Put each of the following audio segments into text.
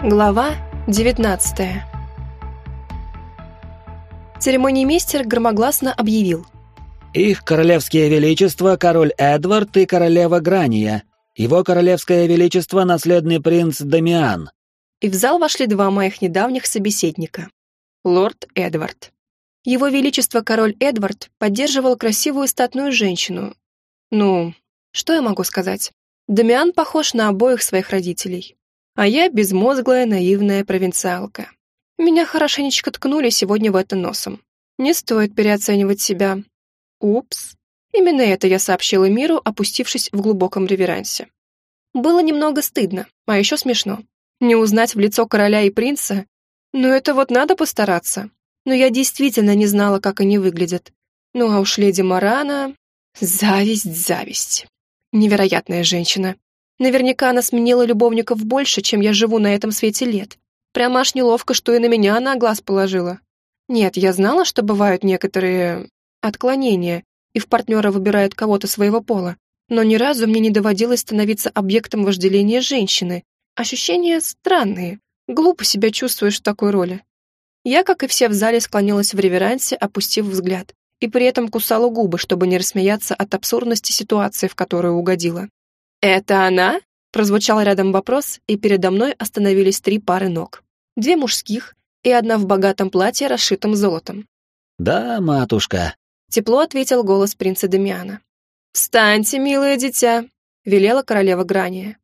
Глава 19 Церемониймейстер громогласно объявил. «Их королевские величество король Эдвард и королева Грания, его королевское величество наследный принц Дамиан». И в зал вошли два моих недавних собеседника. Лорд Эдвард. Его величество король Эдвард поддерживал красивую статную женщину. Ну, что я могу сказать? Дамиан похож на обоих своих родителей а я безмозглая наивная провинциалка. Меня хорошенечко ткнули сегодня в это носом. Не стоит переоценивать себя. Упс. Именно это я сообщила миру, опустившись в глубоком реверансе. Было немного стыдно, а еще смешно. Не узнать в лицо короля и принца? Ну это вот надо постараться. Но я действительно не знала, как они выглядят. Ну а уж леди Марана... Зависть, зависть. Невероятная женщина. Наверняка она сменила любовников больше, чем я живу на этом свете лет. Прямо аж неловко, что и на меня она глаз положила. Нет, я знала, что бывают некоторые... отклонения, и в партнера выбирают кого-то своего пола. Но ни разу мне не доводилось становиться объектом вожделения женщины. Ощущения странные. Глупо себя чувствуешь в такой роли. Я, как и все в зале, склонилась в реверансе, опустив взгляд, и при этом кусала губы, чтобы не рассмеяться от абсурдности ситуации, в которую угодила. «Это она?» — прозвучал рядом вопрос, и передо мной остановились три пары ног. Две мужских и одна в богатом платье, расшитом золотом. «Да, матушка», — тепло ответил голос принца Демиана. «Встаньте, милое дитя», — велела королева Грания.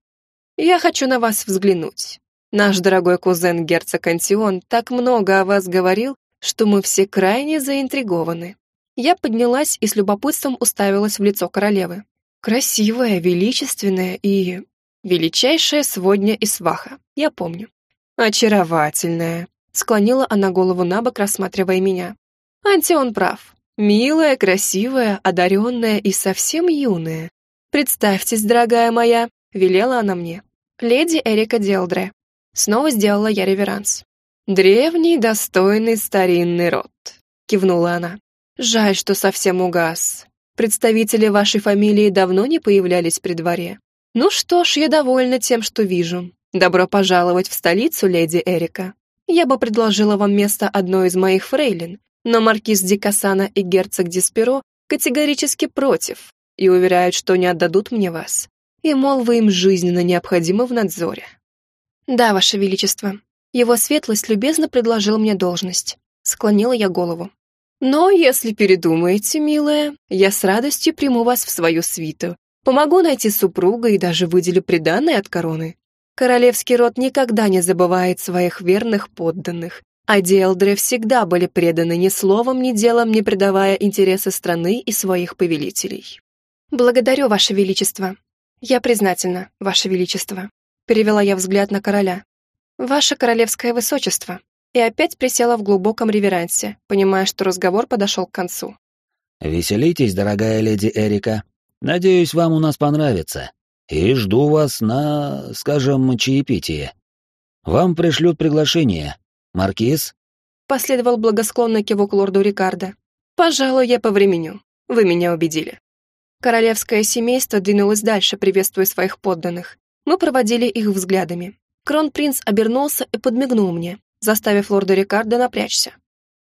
«Я хочу на вас взглянуть. Наш дорогой кузен герцог Антион так много о вас говорил, что мы все крайне заинтригованы». Я поднялась и с любопытством уставилась в лицо королевы. Красивая, величественная и... Величайшая сводня и сваха, я помню. Очаровательная. Склонила она голову на бок, рассматривая меня. Антион прав. Милая, красивая, одаренная и совсем юная. Представьтесь, дорогая моя, велела она мне. Леди Эрика Делдре. Снова сделала я реверанс. «Древний, достойный, старинный род», — кивнула она. «Жаль, что совсем угас. Представители вашей фамилии давно не появлялись при дворе. Ну что ж, я довольна тем, что вижу. Добро пожаловать в столицу, леди Эрика. Я бы предложила вам место одной из моих фрейлин, но маркиз Дикасана и герцог Дисперо категорически против и уверяют, что не отдадут мне вас. И, мол, вы им жизненно необходимы в надзоре. Да, ваше величество. Его светлость любезно предложил мне должность. Склонила я голову. Но если передумаете, милая, я с радостью приму вас в свою свиту. Помогу найти супруга и даже выделю приданное от короны. Королевский род никогда не забывает своих верных подданных, а Диэлдры всегда были преданы ни словом, ни делом, не предавая интересы страны и своих повелителей. «Благодарю, Ваше Величество. Я признательна, Ваше Величество», — перевела я взгляд на короля. «Ваше Королевское Высочество, и опять присела в глубоком реверансе, понимая, что разговор подошел к концу. «Веселитесь, дорогая леди Эрика. Надеюсь, вам у нас понравится. И жду вас на, скажем, чаепитие. Вам пришлют приглашение. Маркиз?» Последовал благосклонный кивок лорду Рикардо. «Пожалуй, я повременю. Вы меня убедили». Королевское семейство двинулось дальше, приветствуя своих подданных. Мы проводили их взглядами. Кронпринц обернулся и подмигнул мне, заставив лорда Рикардо напрячься.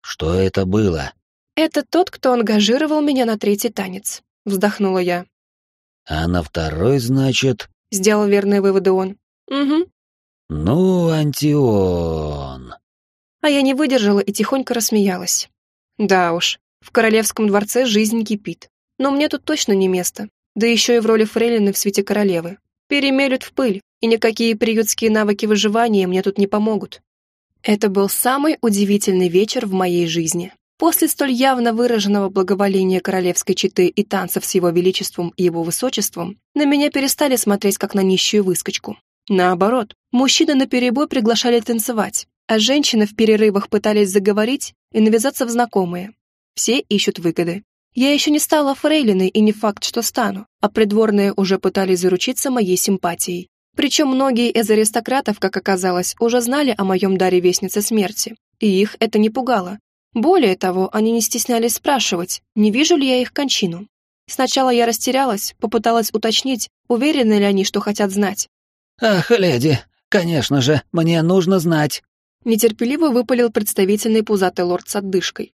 «Что это было?» «Это тот, кто ангажировал меня на третий танец», — вздохнула я. «А на второй, значит...» — сделал верные выводы он. «Угу». «Ну, Антион...» А я не выдержала и тихонько рассмеялась. «Да уж, в королевском дворце жизнь кипит. Но мне тут точно не место. Да еще и в роли фрейлины в свете королевы. Перемелют в пыль, и никакие приютские навыки выживания мне тут не помогут. Это был самый удивительный вечер в моей жизни. После столь явно выраженного благоволения королевской четы и танцев с его величеством и его высочеством, на меня перестали смотреть как на нищую выскочку. Наоборот, мужчины наперебой приглашали танцевать, а женщины в перерывах пытались заговорить и навязаться в знакомые. Все ищут выгоды. Я еще не стала фрейлиной и не факт, что стану, а придворные уже пытались заручиться моей симпатией. Причем многие из аристократов, как оказалось, уже знали о моем даре Вестницы Смерти, и их это не пугало. Более того, они не стеснялись спрашивать, не вижу ли я их кончину. Сначала я растерялась, попыталась уточнить, уверены ли они, что хотят знать. «Ах, леди, Конечно же, мне нужно знать!» Нетерпеливо выпалил представительный пузатый лорд с отдышкой.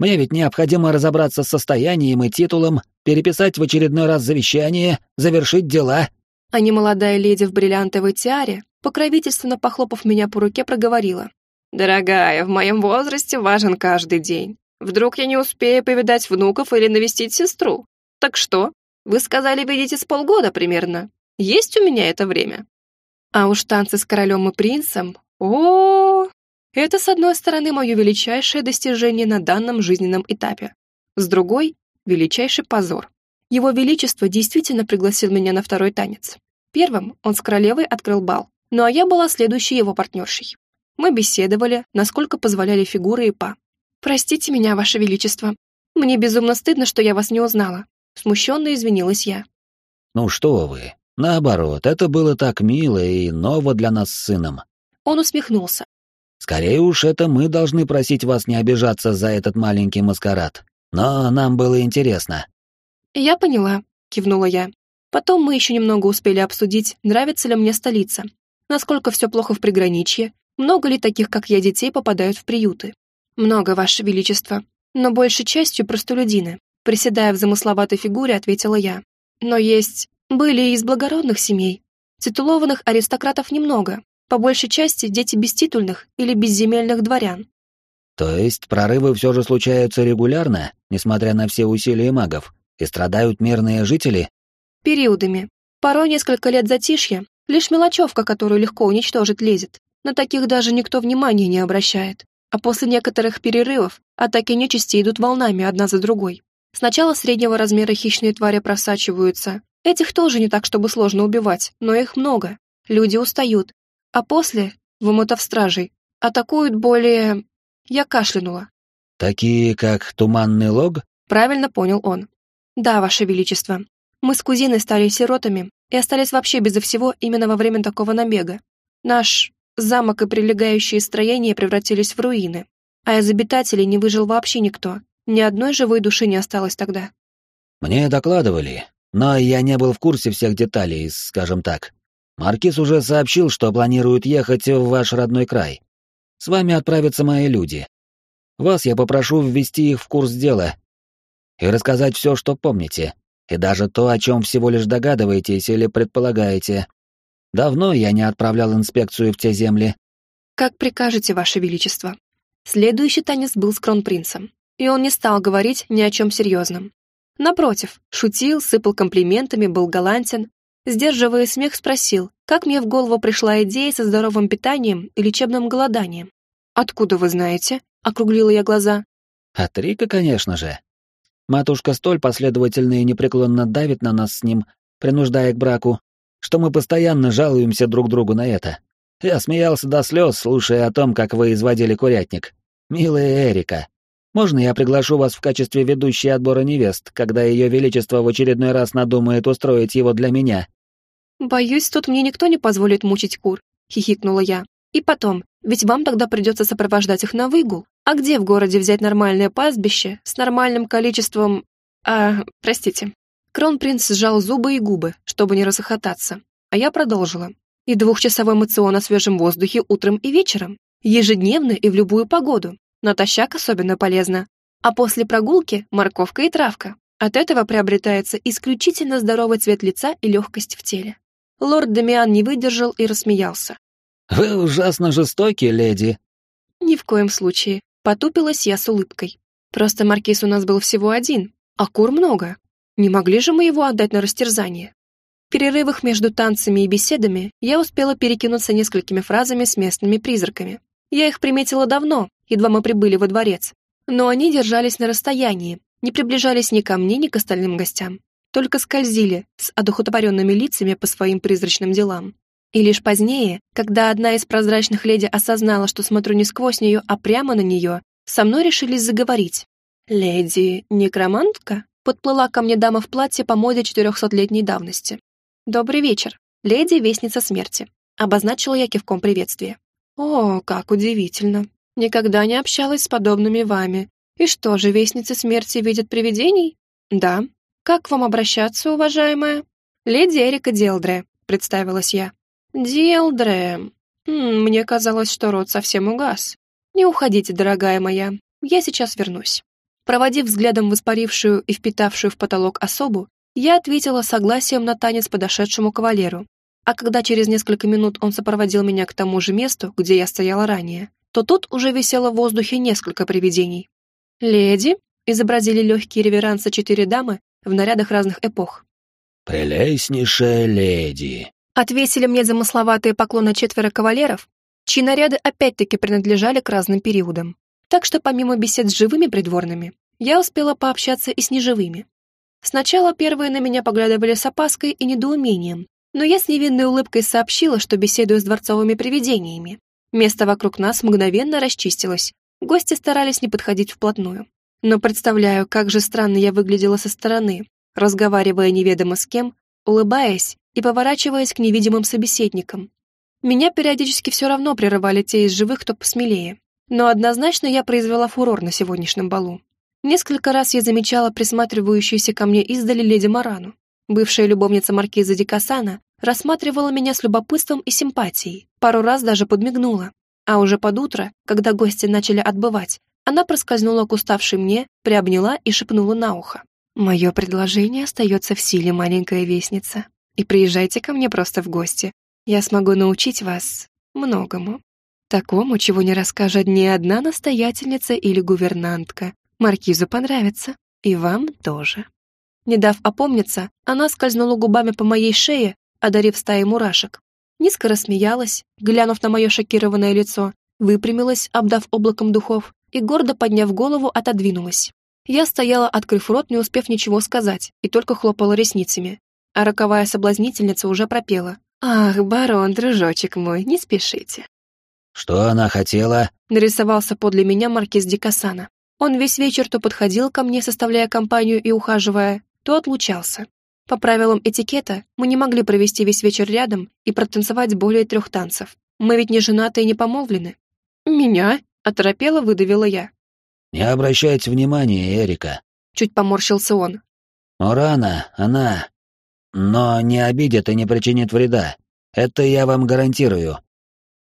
«Мне ведь необходимо разобраться с состоянием и титулом, переписать в очередной раз завещание, завершить дела». А немолодая леди в бриллиантовой тиаре, покровительственно похлопав меня по руке, проговорила. «Дорогая, в моем возрасте важен каждый день. Вдруг я не успею повидать внуков или навестить сестру. Так что? Вы сказали, видите с полгода примерно. Есть у меня это время?» А уж танцы с королем и принцем... о, -о, -о! Это, с одной стороны, мое величайшее достижение на данном жизненном этапе. С другой — величайший позор. Его Величество действительно пригласил меня на второй танец. Первым он с королевой открыл бал, ну а я была следующей его партнершей. Мы беседовали, насколько позволяли фигуры и па. «Простите меня, Ваше Величество. Мне безумно стыдно, что я вас не узнала». Смущенно извинилась я. «Ну что вы, Наоборот, это было так мило и ново для нас с сыном. Он усмехнулся. Скорее уж, это мы должны просить вас не обижаться за этот маленький маскарад. Но нам было интересно. Я поняла, кивнула я. Потом мы еще немного успели обсудить, нравится ли мне столица, насколько все плохо в приграничье, много ли таких, как я, детей попадают в приюты. Много, Ваше Величество, но большей частью простолюдины. Приседая в замысловатой фигуре, ответила я. Но есть были из благородных семей. Титулованных аристократов немного, по большей части дети беститульных или безземельных дворян. То есть прорывы все же случаются регулярно, несмотря на все усилия магов, и страдают мирные жители? Периодами. Порой несколько лет затишья, лишь мелочевка, которую легко уничтожить лезет. На таких даже никто внимания не обращает. А после некоторых перерывов атаки нечисти идут волнами одна за другой. Сначала среднего размера хищные твари просачиваются, Этих тоже не так, чтобы сложно убивать, но их много. Люди устают. А после, вымотав стражей, атакуют более... Я кашлянула. «Такие, как Туманный Лог?» Правильно понял он. «Да, Ваше Величество. Мы с кузиной стали сиротами и остались вообще безо всего именно во время такого набега. Наш замок и прилегающие строения превратились в руины, а из обитателей не выжил вообще никто. Ни одной живой души не осталось тогда». «Мне докладывали, но я не был в курсе всех деталей, скажем так. Маркиз уже сообщил, что планирует ехать в ваш родной край. С вами отправятся мои люди. Вас я попрошу ввести их в курс дела и рассказать все, что помните, и даже то, о чем всего лишь догадываетесь или предполагаете. Давно я не отправлял инспекцию в те земли. Как прикажете, Ваше Величество. Следующий танец был с кронпринцем, и он не стал говорить ни о чем серьезном. Напротив, шутил, сыпал комплиментами, был галантен. Сдерживая смех, спросил, как мне в голову пришла идея со здоровым питанием и лечебным голоданием. «Откуда вы знаете?» — округлила я глаза. «От Рика, конечно же. Матушка столь последовательно и непреклонно давит на нас с ним, принуждая к браку, что мы постоянно жалуемся друг другу на это. Я смеялся до слез, слушая о том, как вы изводили курятник. Милая Эрика, можно я приглашу вас в качестве ведущей отбора невест, когда ее величество в очередной раз надумает устроить его для меня?» «Боюсь, тут мне никто не позволит мучить кур», — хихикнула я. «И потом, ведь вам тогда придется сопровождать их на выгул. А где в городе взять нормальное пастбище с нормальным количеством... А, простите». Кронпринц сжал зубы и губы, чтобы не расхохотаться. А я продолжила. И двухчасовой мацион на свежем воздухе утром и вечером. Ежедневно и в любую погоду натощак особенно полезно. А после прогулки морковка и травка. От этого приобретается исключительно здоровый цвет лица и легкость в теле. Лорд Дамиан не выдержал и рассмеялся. «Вы ужасно жестоки, леди». «Ни в коем случае», — потупилась я с улыбкой. «Просто маркиз у нас был всего один, а кур много. Не могли же мы его отдать на растерзание?» В перерывах между танцами и беседами я успела перекинуться несколькими фразами с местными призраками. Я их приметила давно, едва мы прибыли во дворец. Но они держались на расстоянии, не приближались ни ко мне, ни к остальным гостям. Только скользили с одухотворенными лицами по своим призрачным делам. И лишь позднее, когда одна из прозрачных леди осознала, что смотрю не сквозь нее, а прямо на нее, со мной решились заговорить. «Леди некромантка?» Подплыла ко мне дама в платье по моде четырехсотлетней давности. «Добрый вечер, леди Вестница Смерти», обозначила я кивком приветствия. «О, как удивительно! Никогда не общалась с подобными вами. И что же, вестницы смерти видят привидений? Да. Как к вам обращаться, уважаемая? Леди Эрика Делдре, представилась я. Делдре. Мне казалось, что рот совсем угас. Не уходите, дорогая моя, я сейчас вернусь. Проводив взглядом воспарившую и впитавшую в потолок особу, я ответила согласием на танец подошедшему кавалеру. А когда через несколько минут он сопроводил меня к тому же месту, где я стояла ранее, то тут уже висело в воздухе несколько привидений. «Леди», — изобразили легкие реверансы четыре дамы в нарядах разных эпох. «Прелестнейшая леди», — отвесили мне замысловатые поклоны четверо кавалеров, чьи наряды опять-таки принадлежали к разным периодам. Так что помимо бесед с живыми придворными, я успела пообщаться и с неживыми. Сначала первые на меня поглядывали с опаской и недоумением, но я с невинной улыбкой сообщила, что беседую с дворцовыми привидениями. Место вокруг нас мгновенно расчистилось. Гости старались не подходить вплотную. Но представляю, как же странно я выглядела со стороны, разговаривая неведомо с кем, улыбаясь и поворачиваясь к невидимым собеседникам. Меня периодически все равно прерывали те из живых, кто посмелее. Но однозначно я произвела фурор на сегодняшнем балу. Несколько раз я замечала присматривающуюся ко мне издали леди Марану. Бывшая любовница маркиза Дикасана рассматривала меня с любопытством и симпатией, пару раз даже подмигнула. А уже под утро, когда гости начали отбывать, она проскользнула к уставшей мне, приобняла и шепнула на ухо. «Мое предложение остается в силе, маленькая вестница. И приезжайте ко мне просто в гости. Я смогу научить вас многому. Такому, чего не расскажет ни одна настоятельница или гувернантка. Маркизу понравится. И вам тоже». Не дав опомниться, она скользнула губами по моей шее, одарив стаей мурашек. Низко рассмеялась, глянув на мое шокированное лицо, выпрямилась, обдав облаком духов, и, гордо подняв голову, отодвинулась. Я стояла, открыв рот, не успев ничего сказать, и только хлопала ресницами. А роковая соблазнительница уже пропела. «Ах, барон, дружочек мой, не спешите». «Что она хотела?» Нарисовался подле меня маркиз Дикасана. Он весь вечер то подходил ко мне, составляя компанию и ухаживая, то отлучался. По правилам этикета мы не могли провести весь вечер рядом и протанцевать более трех танцев. Мы ведь не женаты и не помолвлены. «Меня?» — оторопела, выдавила я. «Не обращайте внимания, Эрика», — чуть поморщился он. «Мурана, она... Но не обидит и не причинит вреда. Это я вам гарантирую».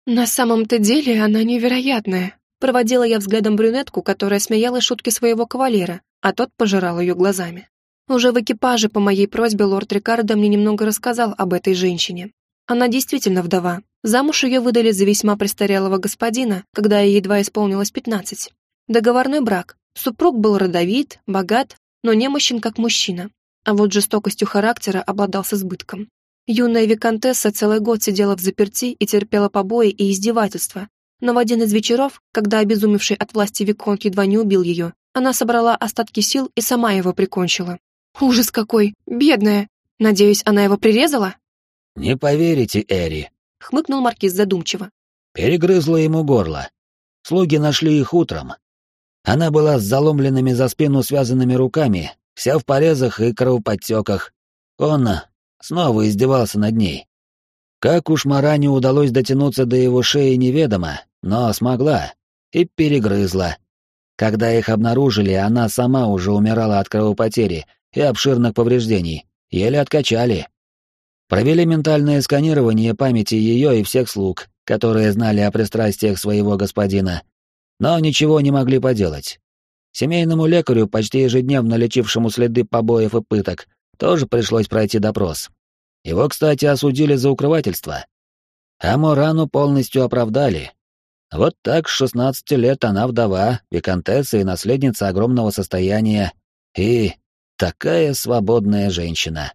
«На самом-то деле она невероятная», — проводила я взглядом брюнетку, которая смеялась шутки своего кавалера, а тот пожирал ее глазами. Уже в экипаже по моей просьбе лорд Рикардо мне немного рассказал об этой женщине. Она действительно вдова. Замуж ее выдали за весьма престарелого господина, когда ей едва исполнилось пятнадцать. Договорной брак. Супруг был родовит, богат, но немощен как мужчина. А вот жестокостью характера обладал с избытком. Юная виконтесса целый год сидела в заперти и терпела побои и издевательства. Но в один из вечеров, когда обезумевший от власти виконт едва не убил ее, она собрала остатки сил и сама его прикончила. Ужас какой! Бедная! Надеюсь, она его прирезала?» «Не поверите, Эри», — хмыкнул маркиз задумчиво. «Перегрызла ему горло. Слуги нашли их утром. Она была с заломленными за спину связанными руками, вся в порезах и кровоподтеках. Он снова издевался над ней. Как уж Маране удалось дотянуться до его шеи неведомо, но смогла и перегрызла. Когда их обнаружили, она сама уже умирала от кровопотери и обширных повреждений, еле откачали. Провели ментальное сканирование памяти ее и всех слуг, которые знали о пристрастиях своего господина, но ничего не могли поделать. Семейному лекарю, почти ежедневно лечившему следы побоев и пыток, тоже пришлось пройти допрос. Его, кстати, осудили за укрывательство. А Морану полностью оправдали. Вот так с 16 лет она вдова, виконтесса и наследница огромного состояния, и Такая свободная женщина.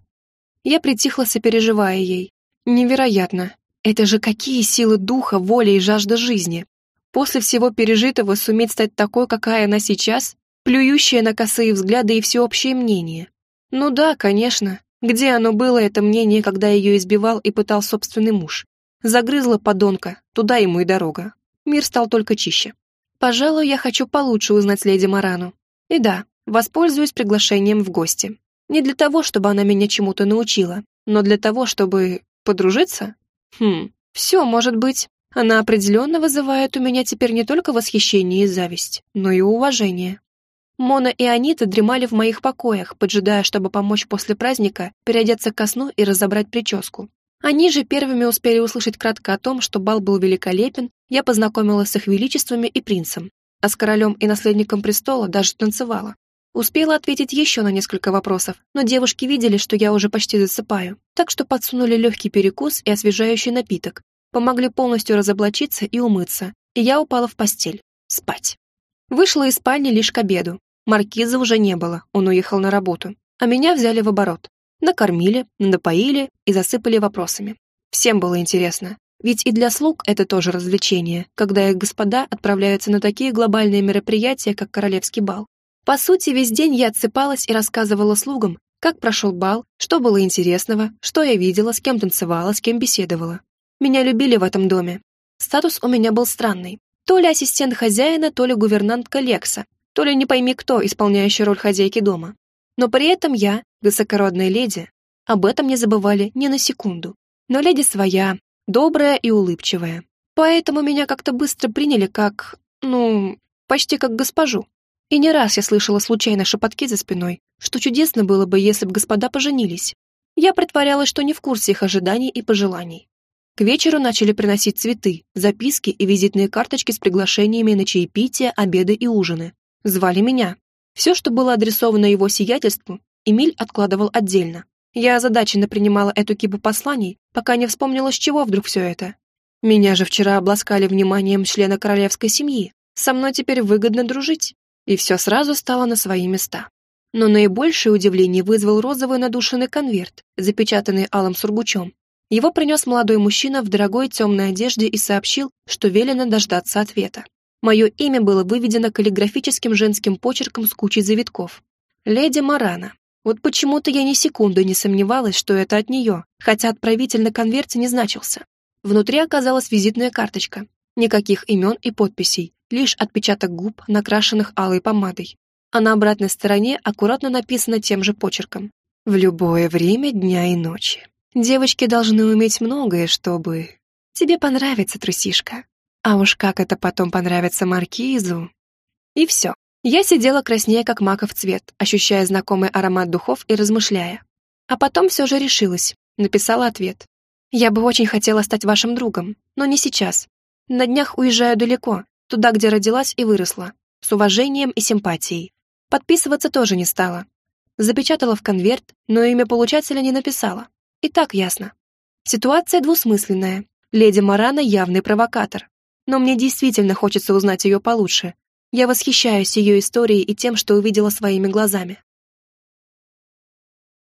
Я притихла, сопереживая ей. Невероятно. Это же какие силы духа, воли и жажда жизни. После всего пережитого суметь стать такой, какая она сейчас, плюющая на косые взгляды и всеобщее мнение. Ну да, конечно. Где оно было, это мнение, когда ее избивал и пытал собственный муж? Загрызла подонка, туда ему и дорога. Мир стал только чище. Пожалуй, я хочу получше узнать леди Марану. И да, Воспользуюсь приглашением в гости. Не для того, чтобы она меня чему-то научила, но для того, чтобы подружиться? Хм, все может быть. Она определенно вызывает у меня теперь не только восхищение и зависть, но и уважение. Мона и Анита дремали в моих покоях, поджидая, чтобы помочь после праздника переодеться ко сну и разобрать прическу. Они же первыми успели услышать кратко о том, что бал был великолепен, я познакомилась с их величествами и принцем, а с королем и наследником престола даже танцевала. Успела ответить еще на несколько вопросов, но девушки видели, что я уже почти засыпаю, так что подсунули легкий перекус и освежающий напиток, помогли полностью разоблачиться и умыться, и я упала в постель. Спать. Вышла из спальни лишь к обеду. Маркиза уже не было, он уехал на работу. А меня взяли в оборот. Накормили, напоили и засыпали вопросами. Всем было интересно. Ведь и для слуг это тоже развлечение, когда их господа отправляются на такие глобальные мероприятия, как королевский бал. По сути, весь день я отсыпалась и рассказывала слугам, как прошел бал, что было интересного, что я видела, с кем танцевала, с кем беседовала. Меня любили в этом доме. Статус у меня был странный. То ли ассистент хозяина, то ли гувернантка Лекса, то ли не пойми кто, исполняющий роль хозяйки дома. Но при этом я, высокородная леди, об этом не забывали ни на секунду. Но леди своя, добрая и улыбчивая. Поэтому меня как-то быстро приняли как, ну, почти как госпожу. И не раз я слышала случайно шепотки за спиной, что чудесно было бы, если бы господа поженились. Я притворялась, что не в курсе их ожиданий и пожеланий. К вечеру начали приносить цветы, записки и визитные карточки с приглашениями на чаепитие, обеды и ужины. Звали меня. Все, что было адресовано его сиятельству, Эмиль откладывал отдельно. Я озадаченно принимала эту кипу посланий, пока не вспомнила, с чего вдруг все это. Меня же вчера обласкали вниманием члена королевской семьи. Со мной теперь выгодно дружить. И все сразу стало на свои места. Но наибольшее удивление вызвал розовый надушенный конверт, запечатанный алым сургучом, его принес молодой мужчина в дорогой темной одежде и сообщил, что велено дождаться ответа. Мое имя было выведено каллиграфическим женским почерком с кучей завитков. Леди Марана. Вот почему-то я ни секунды не сомневалась, что это от нее, хотя отправитель на конверте не значился. Внутри оказалась визитная карточка. Никаких имен и подписей, лишь отпечаток губ, накрашенных алой помадой. А на обратной стороне аккуратно написано тем же почерком. «В любое время дня и ночи». Девочки должны уметь многое, чтобы... Тебе понравится, трусишка. А уж как это потом понравится маркизу. И все. Я сидела краснее, как маков цвет, ощущая знакомый аромат духов и размышляя. А потом все же решилась. Написала ответ. Я бы очень хотела стать вашим другом, но не сейчас. На днях уезжаю далеко, туда, где родилась и выросла, с уважением и симпатией. Подписываться тоже не стала. Запечатала в конверт, но имя получателя не написала. И так ясно. Ситуация двусмысленная. Леди Марана явный провокатор. Но мне действительно хочется узнать ее получше. Я восхищаюсь ее историей и тем, что увидела своими глазами.